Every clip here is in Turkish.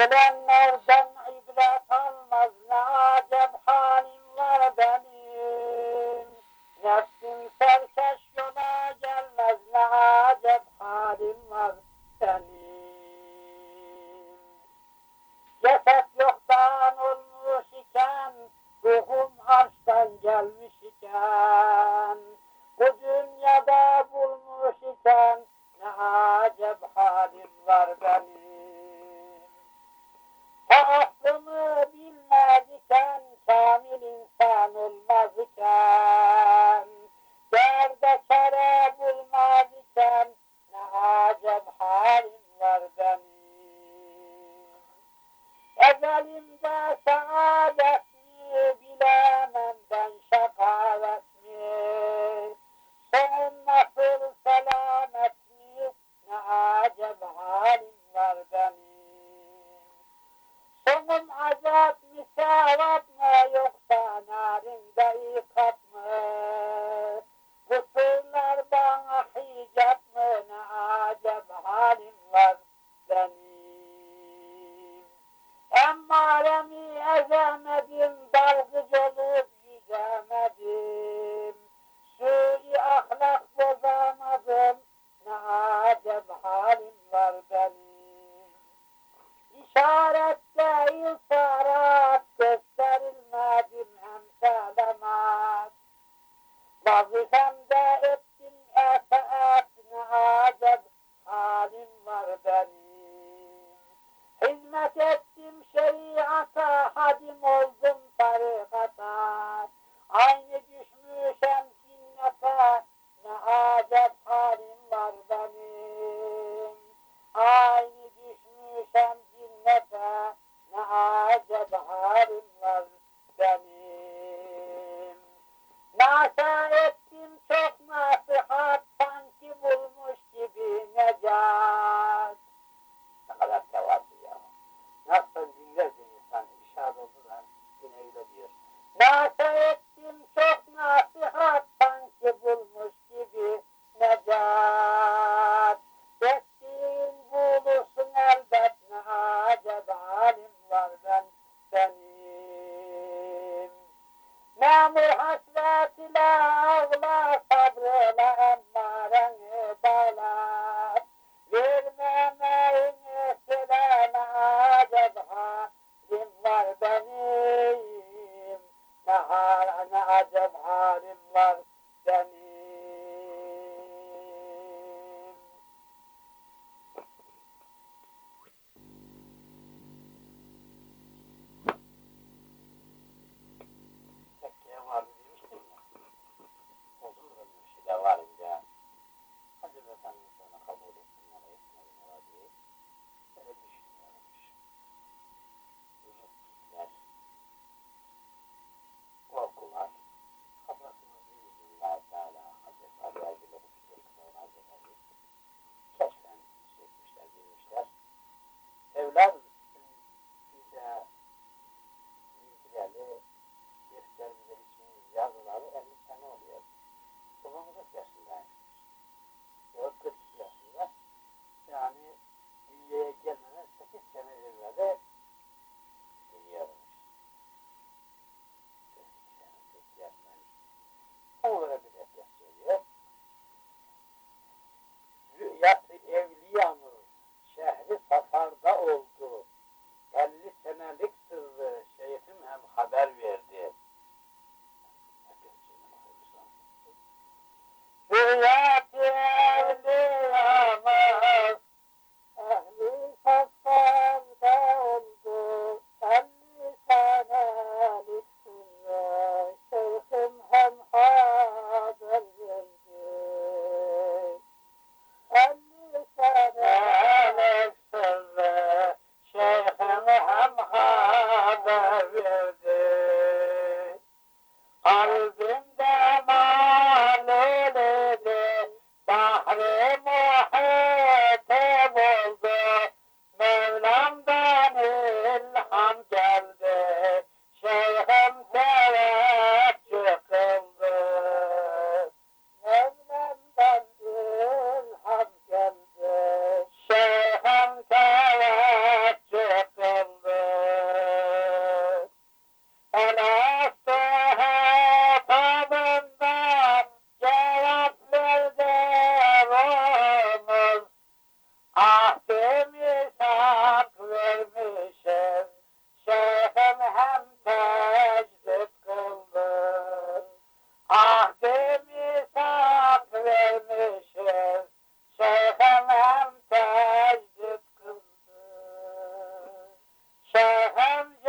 Gelenlerden ibret almaz ne acep halim var benim. Nefsim serkeş yola gelmez ne acep halim var benim. Ceset yoktan olmuş iken, ruhum arştan gelmiş iken, bu dünyada bulmuş iken, ne acep halim var benim. Aklımı bilmez iken, kamil insan olmaz iken, derde çare bulmaz iken, ne acep halim var benim. Ezelimde saadet mi bilemem ben şakavet mi? Sonun nasıl selamet mi? Ne acep halim var benim. Senin azap misavap mı yoksa narinde yıkat mı? Bu sırlar bana hicap mı ne acep halim var benim. Emmaremi ezemedim dalgıç olup yüzemedim. Suyu ahlak bozamadım ne acep halim var benim. İşaret Kimseyi sarat gösterilmedim emsalama Vazifemde ettim efe Abraham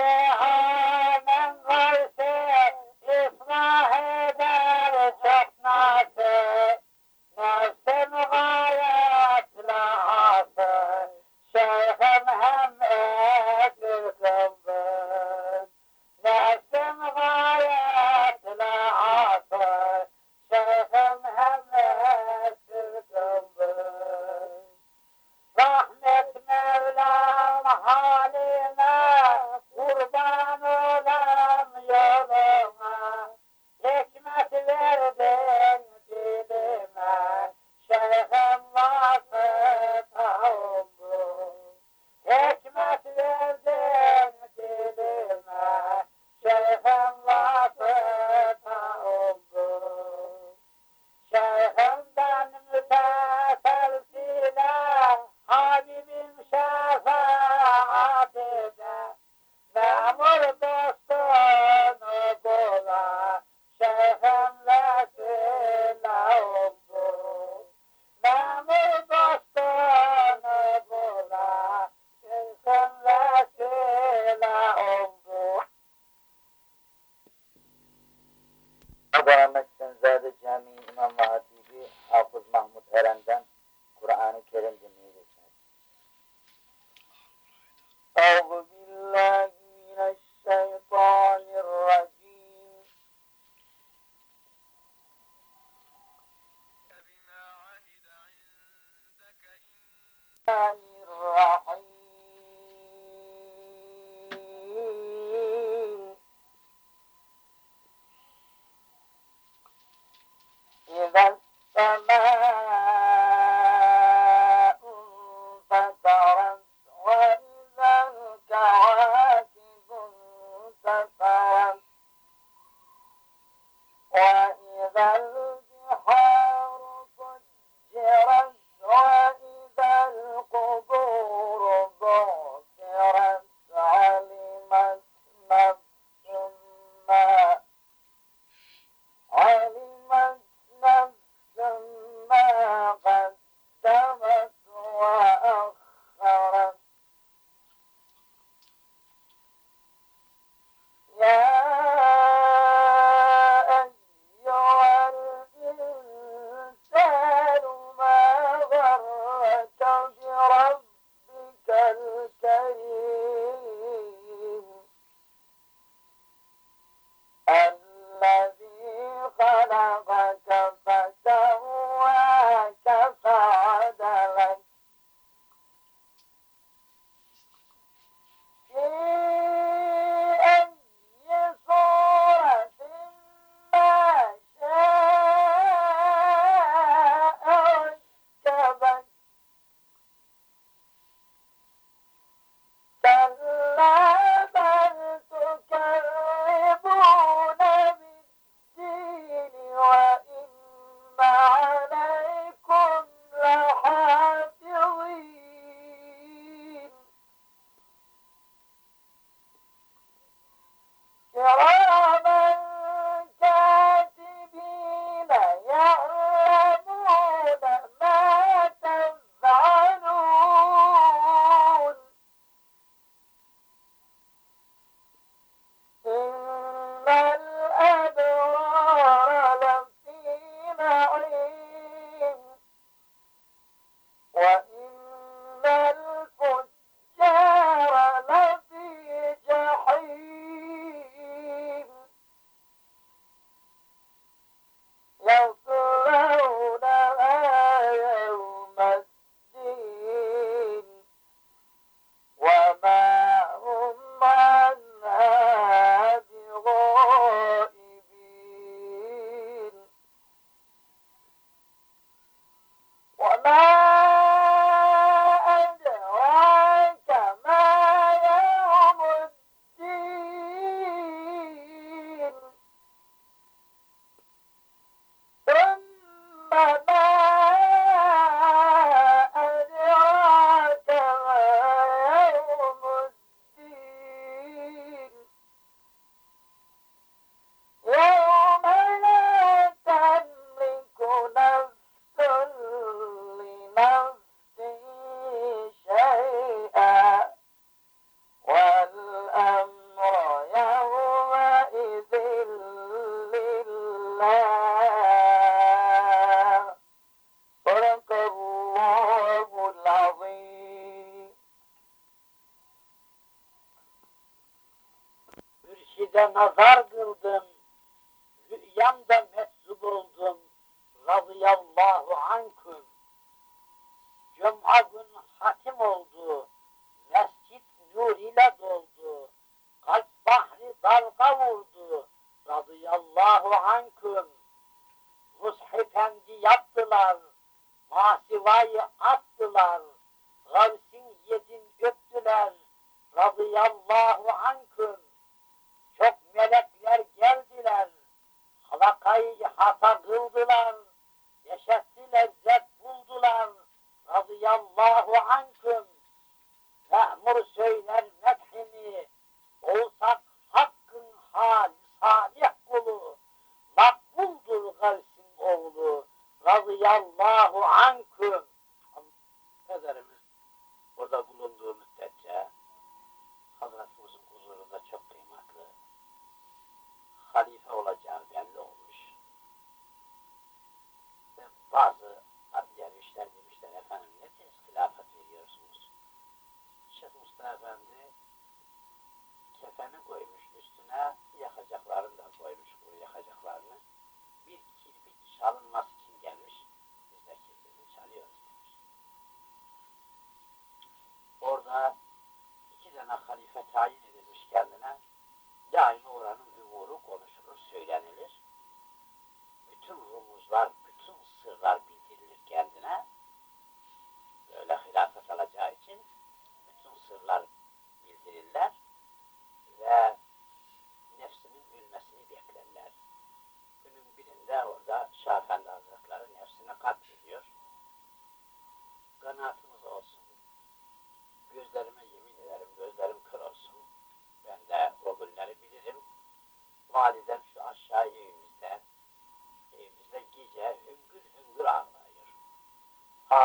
再加一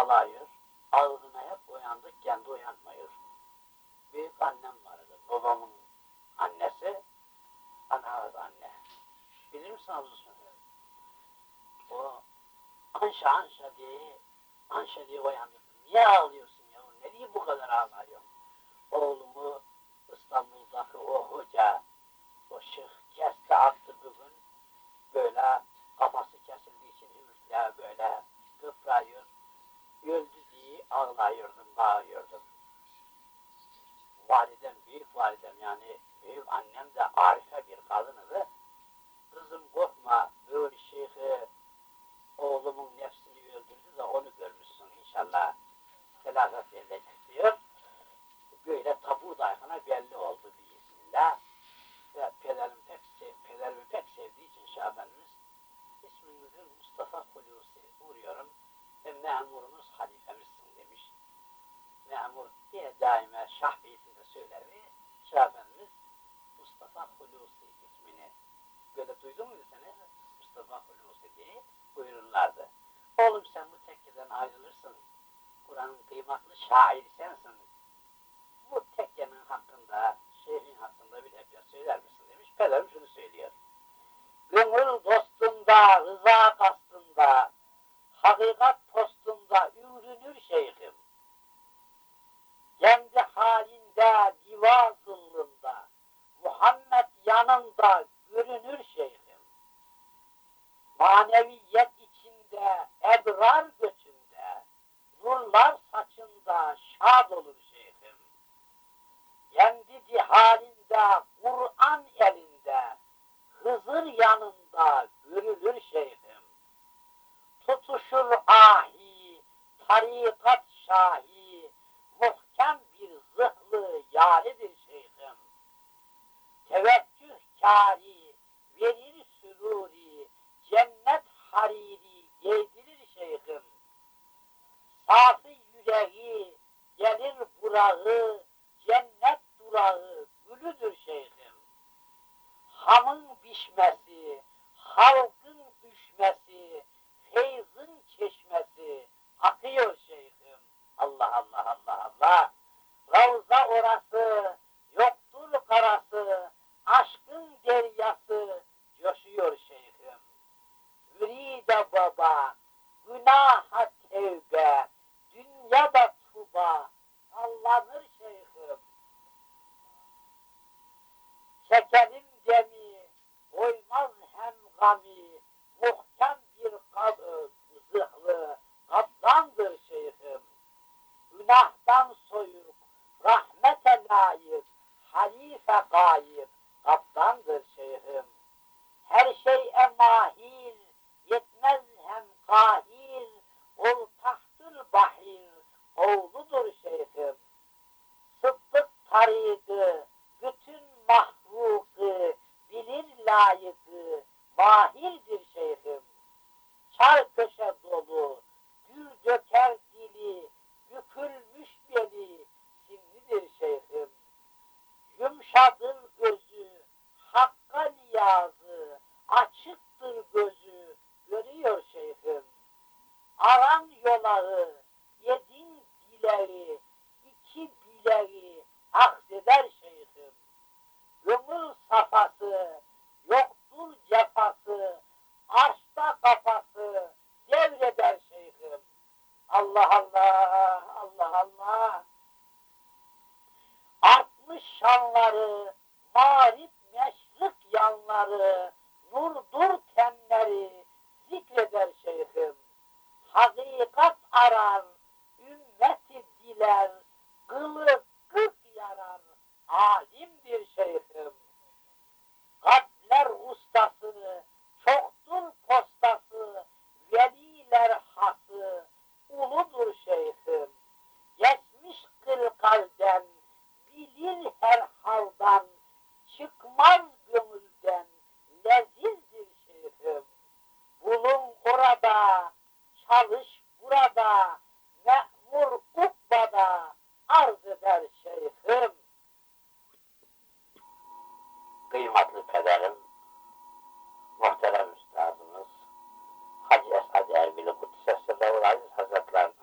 Ağlıyor. Ağzına hep uyandık, kendi uyanmıyor. Büyük annem vardı, babamın annesi, ana anne. Bilir misin ablasını? O anşa anşa diye, anşa diye uyandı. Niye ağlıyorsun ya? Nereye bu kadar ağlıyorsun? Oğlumu İstanbul'daki o hoca, o şık kesti attı bugün. Böyle kafası kesildiği için ümitler böyle kıprayıyor. Ağlayıyordum, bağırıyordum. Validem, büyük validem yani büyük annem de arife bir kadınıdı. Kızım korkma, böyle şeyhi oğlumun nefsini öldürdü de onu görmüşsün inşallah. Felaket verilecek diyor. Böyle tabu dayfana belli oldu biiznillah. Ve pederim pek, sev, pederimi pek sevdiği için Şabanımız isminizi Mustafa Hulusi uğruyorum ve memurunuz halifemizsin demiş. Memur diye daima Şah Beytinde söyler ve Şabanımız Mustafa Hulusi ismini böyle duydun mu desene Mustafa Hulusi diye buyururlardı. Oğlum sen bu tekkeden ayrılırsın. Kur'an'ın kıymetli şairi sensin. Bu tekkenin hakkında, şeyhin hakkında bir ebya söyler misin demiş. Pederim şunu söylüyor. Gönül dostunda, rıza kastında, hakikat postunda ürünür şeyhim. Kendi halinde, diva zıllında, Muhammed yanında görünür şeyhim. Maneviyet içinde, ebrar göçünde, nurlar saçında şad olur şeyhim. Kendi halinde, Kur'an elinde, Hızır yanında görülür şeyhim. Tutuşur ahi, tarikat şahi, muhkem bir zıhlı yaridir şeyhim. Teveccüh kâri, verir süruri, cennet hariri giydirir şeyhim. Safi yüreği, gelir burağı, cennet durağı, gülüdür şeyhim. Hamın pişmesi, insanları, marif meşrik yanları, nurdur tenleri zikreder şeyhim. Hakikat arar, ümmeti diler, kılık kık yarar, alimdir şeyhim. Kalpler ustası, çoktur postası, veliler hası, uludur şeyhim. Geçmiş kırk kalden, rezil her haldan, çıkmaz gönülden, lezizdir şeyhim. Bulun orada, çalış burada, memur ukbada, arz eder şeyhim. Kıymetli pederim, muhterem üstadımız, Hacı Esad Erbil'i Kudüs'e Sedavu'l Aziz Hazretleri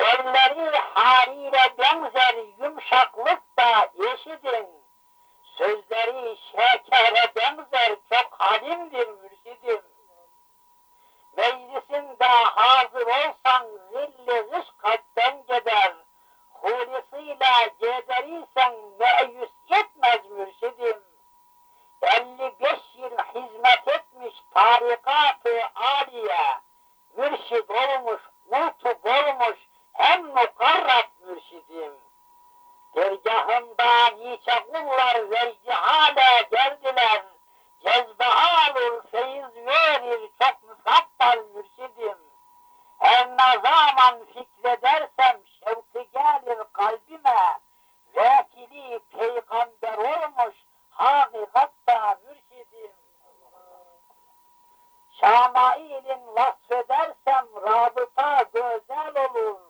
Elleri haliyle benzer yumuşaklık da eşidir. Sözleri şekere benzer çok halimdir, mürşidir. Meclisinde hazır olsan zilli rızk kalpten gider. Hulisıyla gederiysen meyüs yetmez mürşidim. 55 yıl hizmet etmiş tarikat-ı aliye, mürşid olmuş, mutub olmuş, en mukarrab mürşidim. Dergahımda nice kullar vergi hale geldiler. Cezbe alır, feyiz verir, çok musattar mürşidim. Her ne zaman fikredersem şevki gelir kalbime. Vekili peygamber olmuş, hakikatta mürşidim. Şamail'in vasfedersem rabıta güzel olur.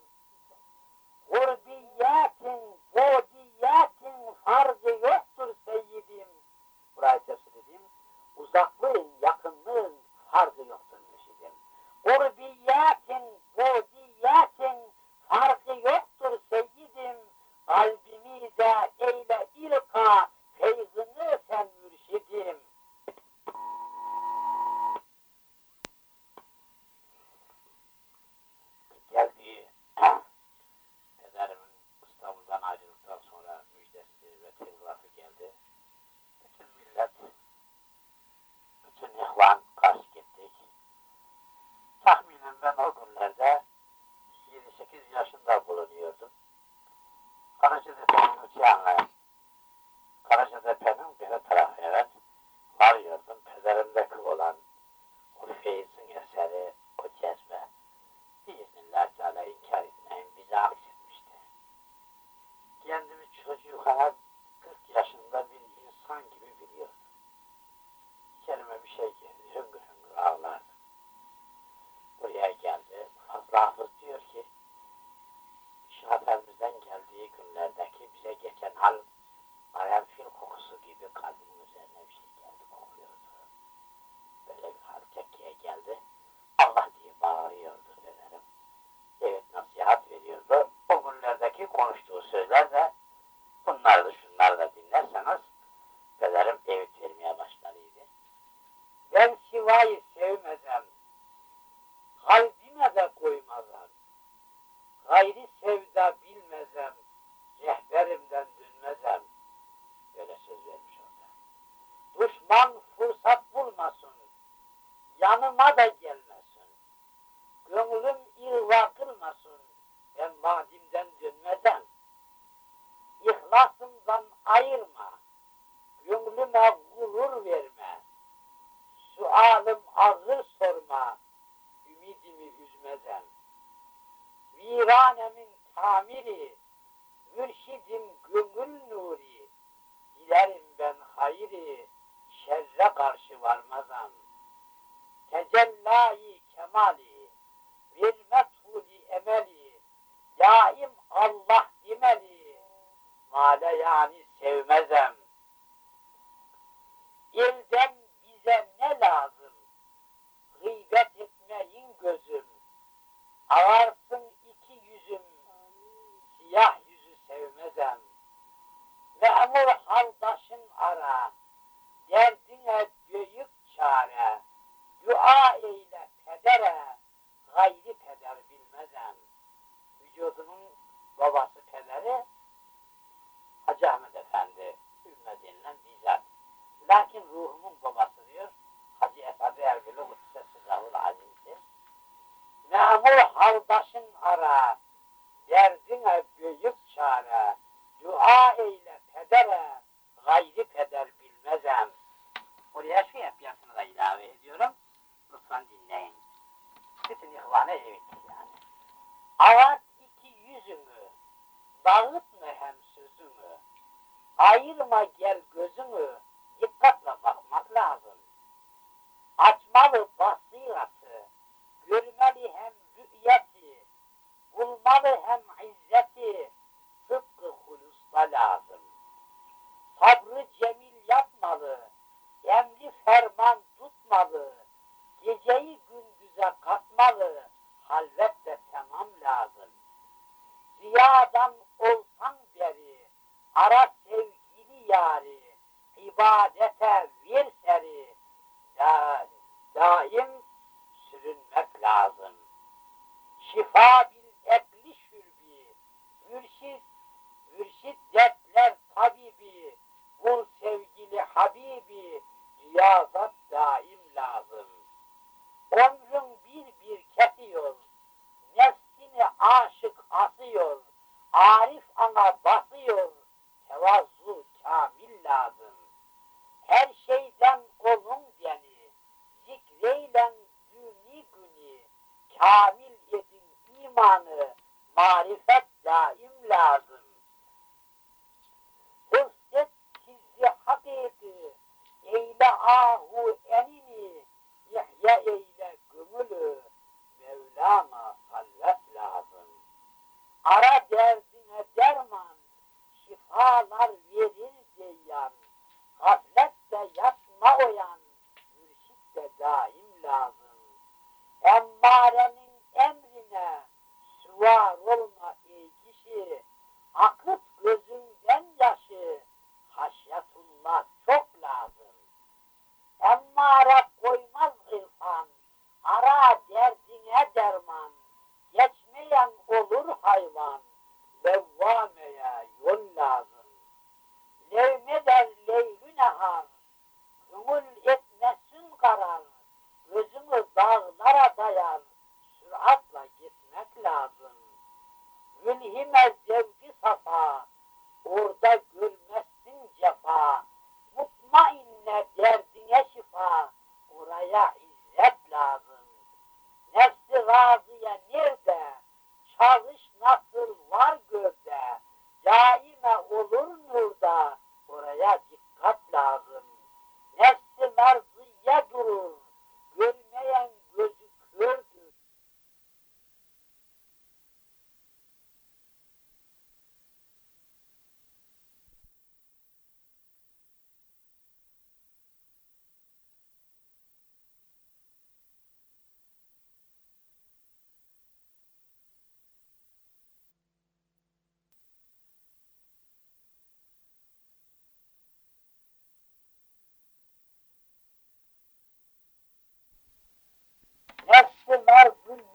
Vurdiyatin, vodiyatin farzı yoktur seyyidim. Buraya tefsir edeyim. Uzaklığın, yakınlığın farzı yoktur müşidim. Vurdiyatin, vodiyatin farzı yoktur seyyidim. Kalbimize eyle ilka feyzini sen mürşidim.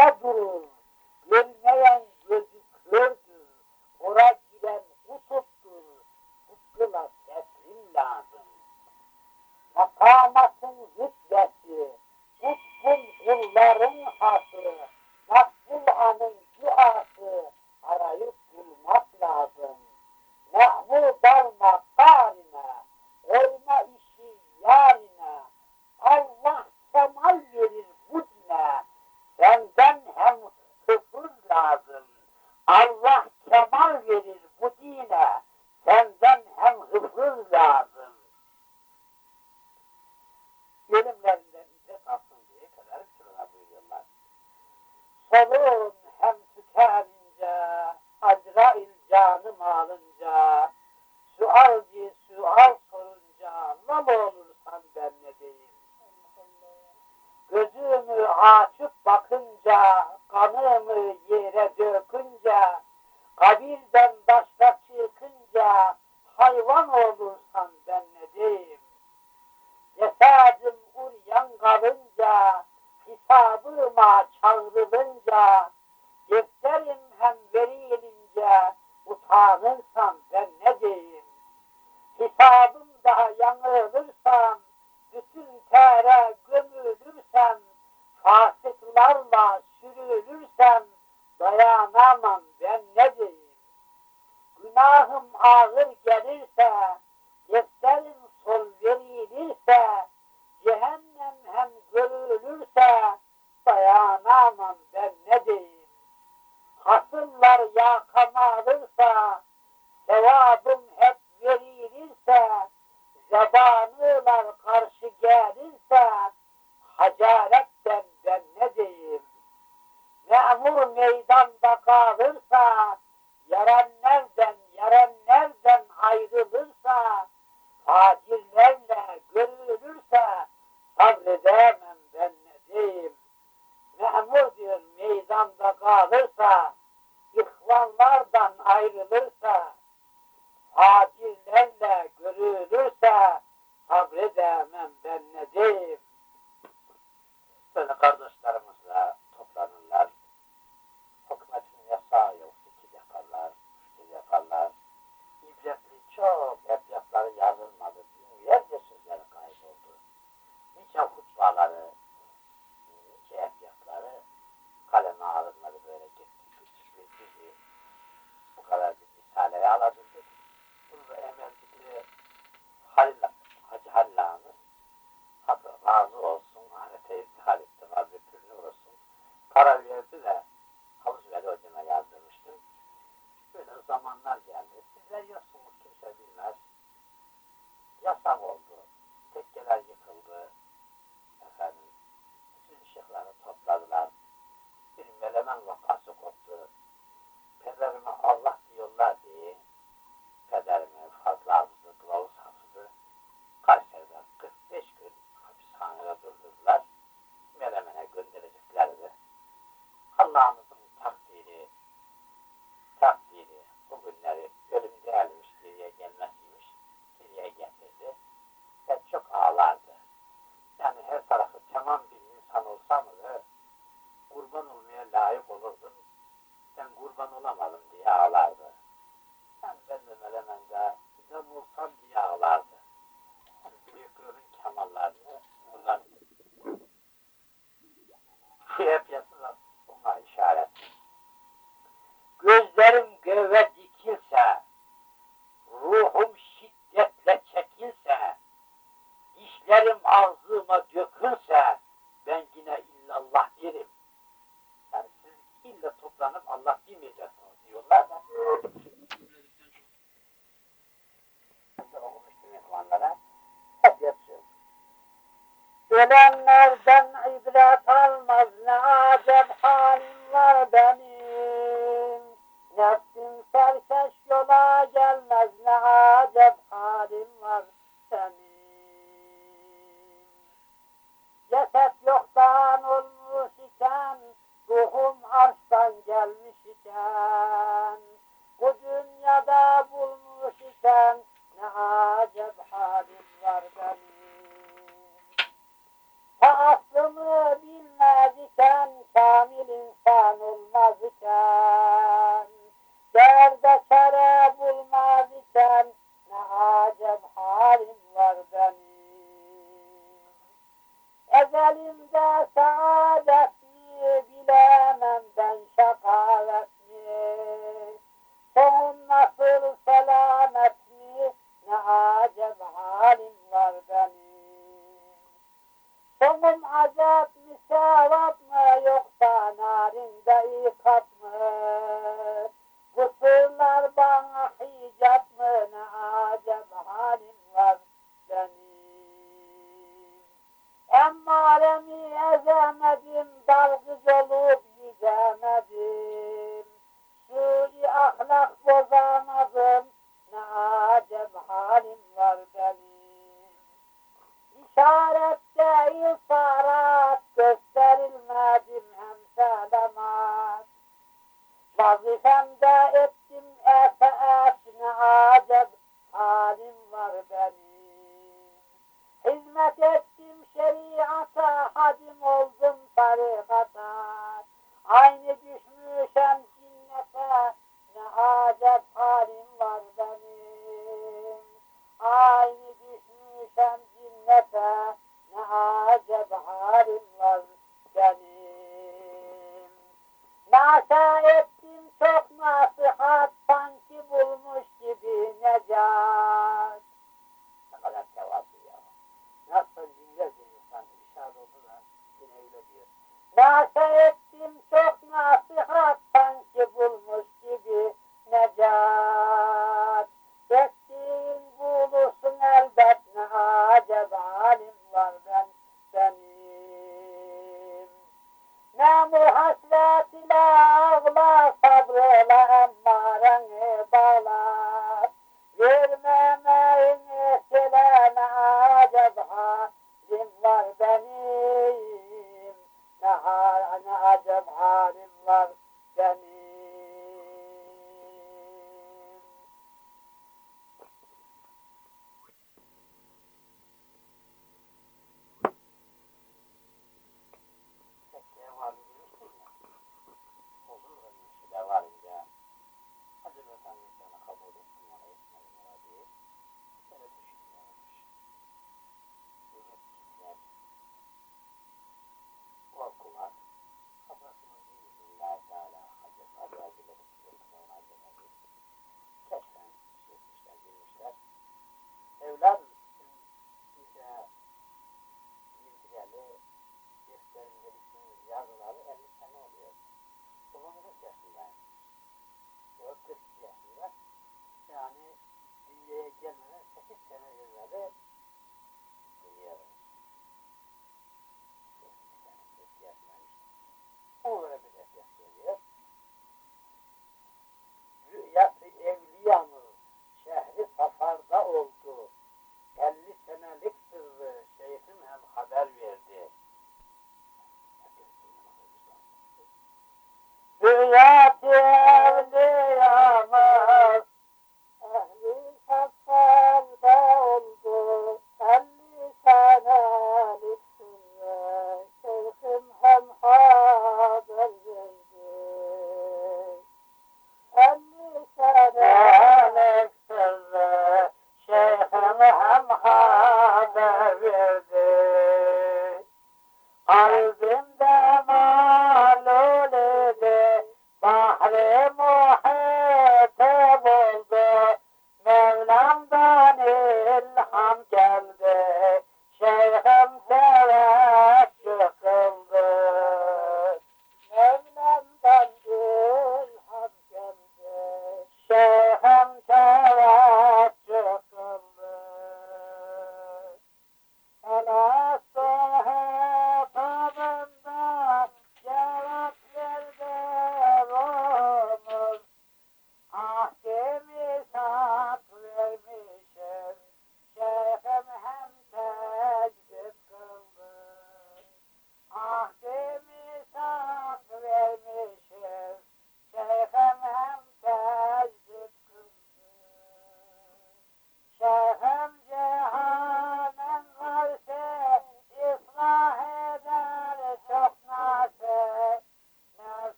Sabe Allah'a yanılırsam, bütün kâre gömülürsem, fasıklarla sürülürsem dayanamam ben ne diyeyim? Günahım ağır gelirse, defterim sol verilirse, cehennem hem görülürse dayanamam ben ne diyeyim? Hasımlar yakama alırsa, sevabım hep verilirse, Zebanılar karşı gelirse hacaretten ben ne diyeyim? Memur meydanda kalırsa yarenlerden yarenlerden ayrılırsa facirlerle görülürse sabredemem ben ne diyeyim? Memur diyor meydanda kalırsa ihvanlardan ayrılırsa adillerle görülürse sabredemem ben ne diyeyim? Böyle kardeşlerimiz yapmıştı ve halı süreli hocama yazdırmıştım. Böyle zamanlar geldi. Sizler yoksunuz kimse bilmez. Yasak oldu. Tekkeler yıkıldı. Efendim, bütün ışıkları topladılar. Bir melemen vakası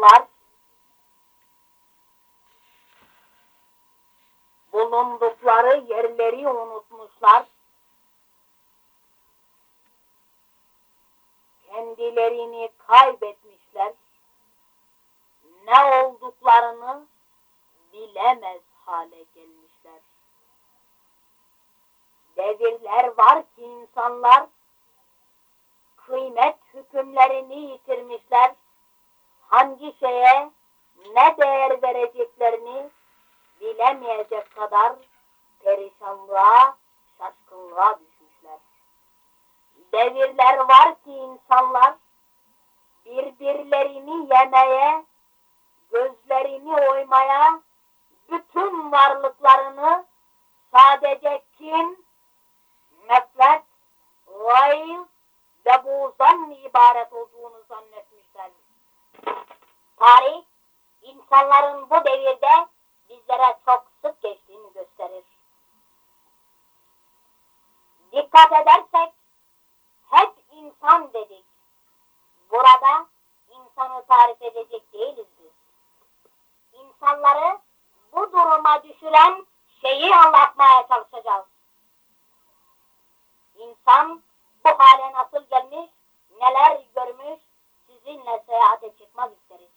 olanlar bulundukları yerleri unutmuşlar. Kendilerini kaybetmişler. Ne olduklarını bilemez hale gelmişler. Devirler var ki insanlar kıymet hükümlerini yitirmişler hangi şeye ne değer vereceklerini bilemeyecek kadar perişanlığa, şaşkınlığa düşmüşler. Devirler var ki insanlar birbirlerini yemeye, gözlerini oymaya, bütün varlıklarını sadece kin, nefret, vay ve buğzdan ibaret olduğunu zannet. Tarih, insanların bu devirde bizlere çok sık geçtiğini gösterir. Dikkat edersek, hep insan dedik. Burada insanı tarif edecek değiliz biz. İnsanları bu duruma düşüren şeyi anlatmaya çalışacağız. İnsan bu hale nasıl gelmiş, neler görmüş, sizinle seyahate çıkmak isteriz.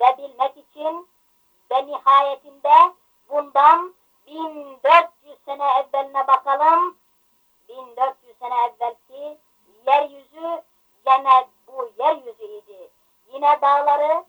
Ve bilmek için ve nihayetinde bundan 1400 sene evveline bakalım. 1400 sene evvelki yeryüzü gene bu yeryüzü idi. Yine dağları,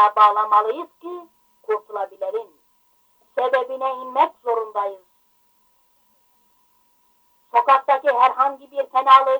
sevdaya bağlamalıyız ki kurtulabilirim. Sebebine inmek zorundayız. Sokaktaki herhangi bir fenalığı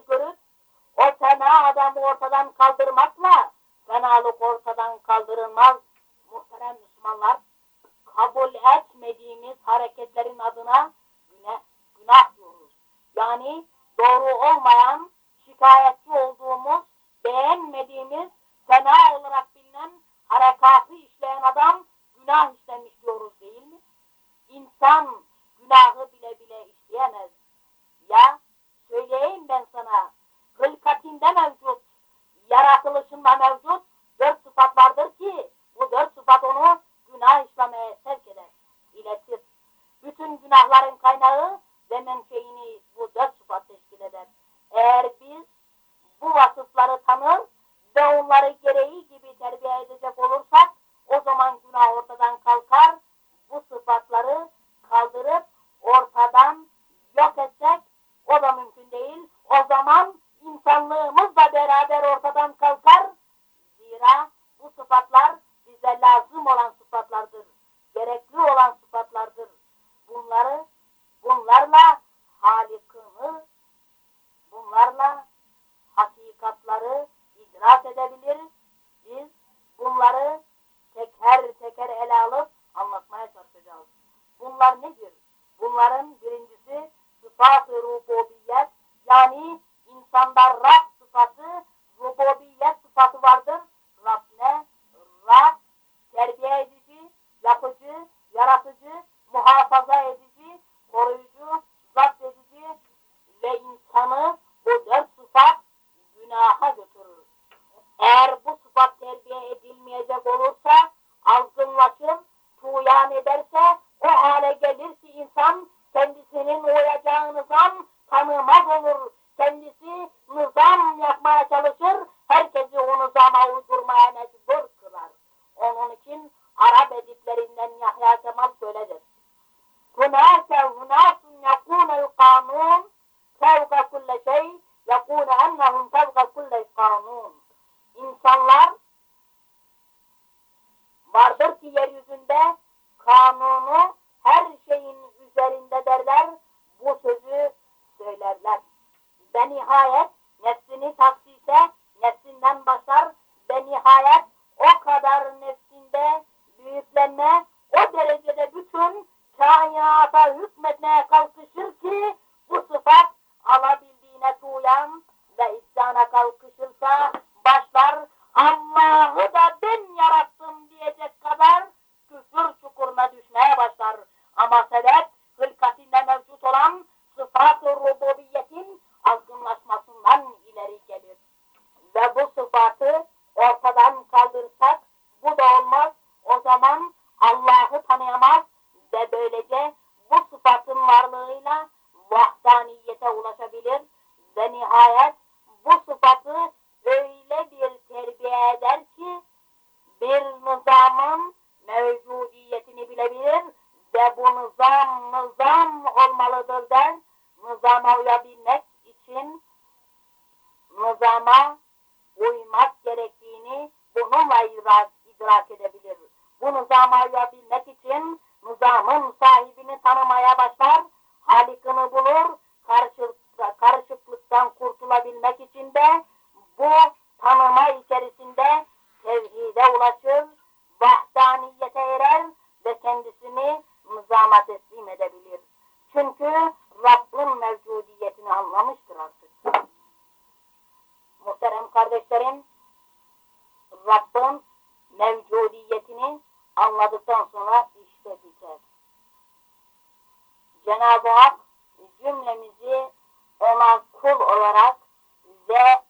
San Barrabas. nizam nizam olmalıdır der. Nizama uyabilmek için nizama uymak gerektiğini bununla idrak, idrak edebilir. Bu nizama uyabilmek için nizamın sahibini tanımaya başlar, halikini bulur, karışık, karışıklıktan kurtulabilmek için de bu tanıma içerisinde tevhide ulaşır, vahdaniyete erer ve kendisini müzamate teslim edebilir. Çünkü Rabb'in mevcudiyetini anlamıştır artık. Muhterem kardeşlerim, Rabb'in mevcudiyetini anladıktan sonra işte biter. Cenab-ı Hak cümlemizi ona kul olarak ve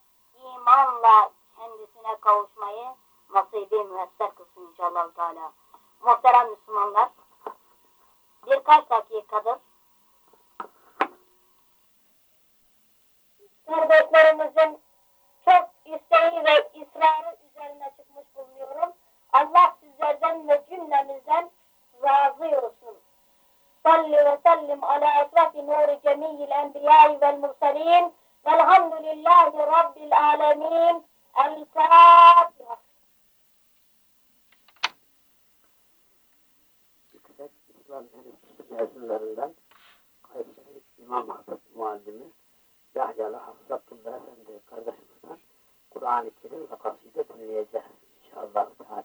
imanla kendisine kavuşmayı nasip müessel kılsın inşallah. Teala. Muhterem Müslümanlar, birkaç dakikadır kardeşlerimizin çok isteği ve ısrarı üzerine çıkmış bulunuyorum. Allah sizlerden ve cümlemizden razı olsun. Salli ve sellim ala esrafi nuri cemiyil enbiyai vel mursalin velhamdülillahi rabbil alemin. El Fatiha. mezunlarından Kayseri İmam Hatip Muallimi Yahyalı Hafız Abdullah Efendi kardeşimizden Kur'an-ı Kerim ve kaside dinleyeceğiz inşallah. Teala.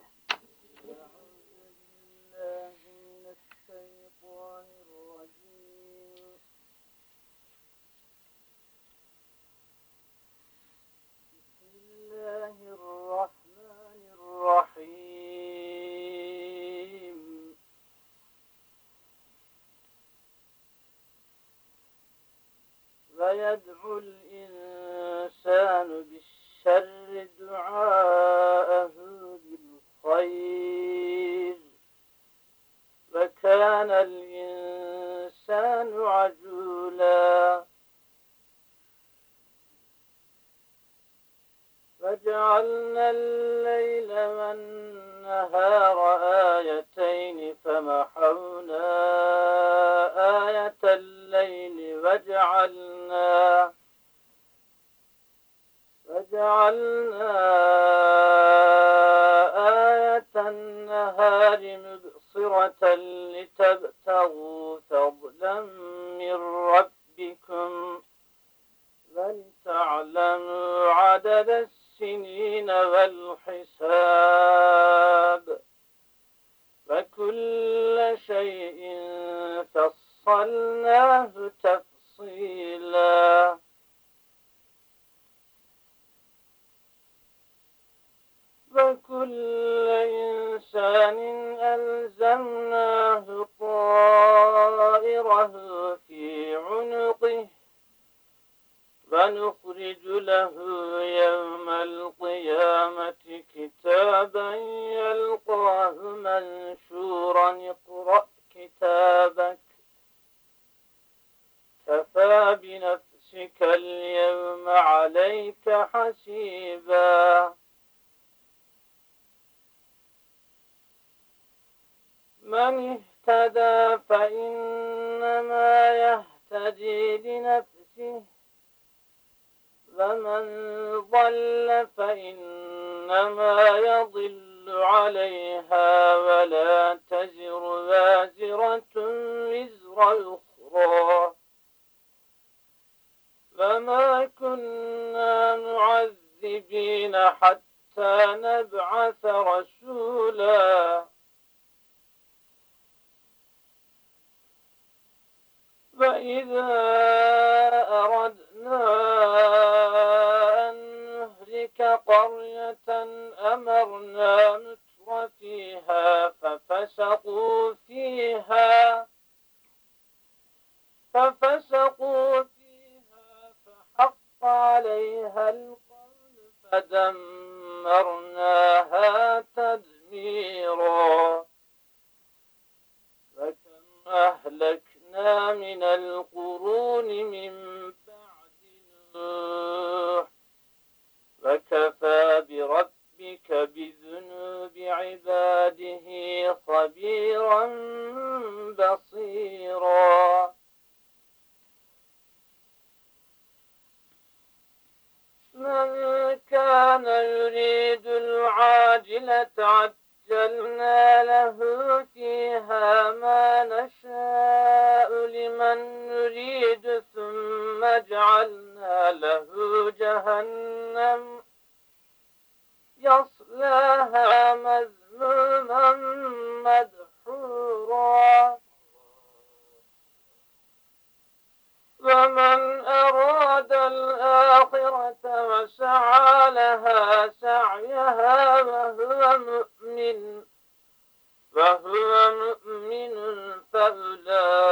الله الرحمن يدعو الإنسان ومن ضل فإنما يضل عليها ولا تزر وازرة وزر أخرى. وما كنا معذبين حتى نبعث رسولا. وإذا أردنا أن نهلك قرية أمرنا نتر فيها ففسقوا فيها ففسقوا فيها فحق عليها القول فدمرناها تدميرا. فكم من القرون من بعد نوح. وكفى بربك بذنوب عباده خبيرا بصيرا. من كان يريد العاجلة عجلنا له فيها ما نشاء لمن نريد ثم جعلنا له جهنم يصلاها مذموما مدحورا. فمن أراد الآخرة وسعى لها سعيها وهو مؤمن فهو مؤمن فأولئك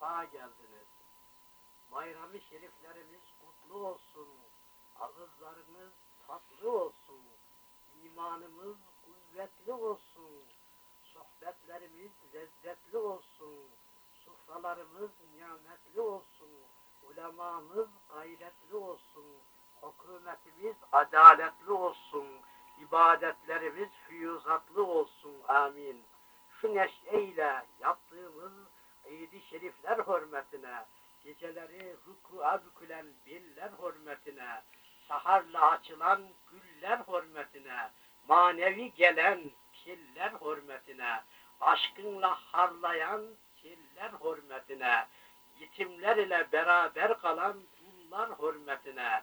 safa geldiniz. Bayramı şeriflerimiz kutlu olsun. Ağızlarımız tatlı olsun. İmanımız kuvvetli olsun. Sohbetlerimiz lezzetli olsun. Sofralarımız nimetli olsun. Ulemamız gayretli olsun. Hükümetimiz adaletli olsun. İbadetlerimiz füyuzatlı olsun. Amin. Şu neşeyle yaptığımız Eid-i Şerifler hürmetine, geceleri rüku'a bükülen biller hürmetine, saharla açılan güller hürmetine, manevi gelen piller hürmetine, aşkınla harlayan siller hürmetine, yetimler ile beraber kalan dullar hürmetine,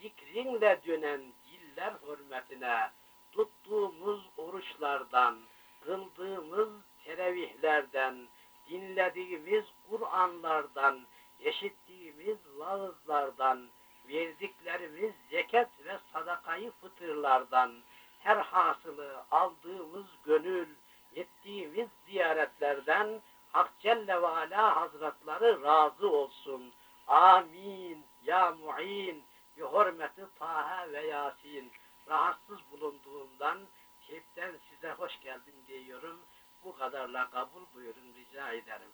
zikrinle dönen diller hürmetine, tuttuğumuz oruçlardan, kıldığımız teravihlerden, dinlediğimiz Kur'anlardan, eşittiğimiz vaazlardan, verdiklerimiz zekat ve sadakayı fıtırlardan, her hasılı aldığımız gönül, ettiğimiz ziyaretlerden Hak Celle ve Ala Hazretleri razı olsun. Amin. Ya mu'in bi hürmeti Taha ve Yasin. Rahatsız bulunduğumdan tepten size hoş geldin diyorum. Bu kadarla kabul buyurun rica ederim.